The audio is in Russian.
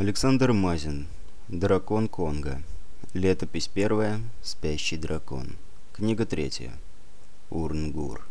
Александр Мазин. Дракон Конго. Летопись первая. Спящий дракон. Книга третья. Урнгур.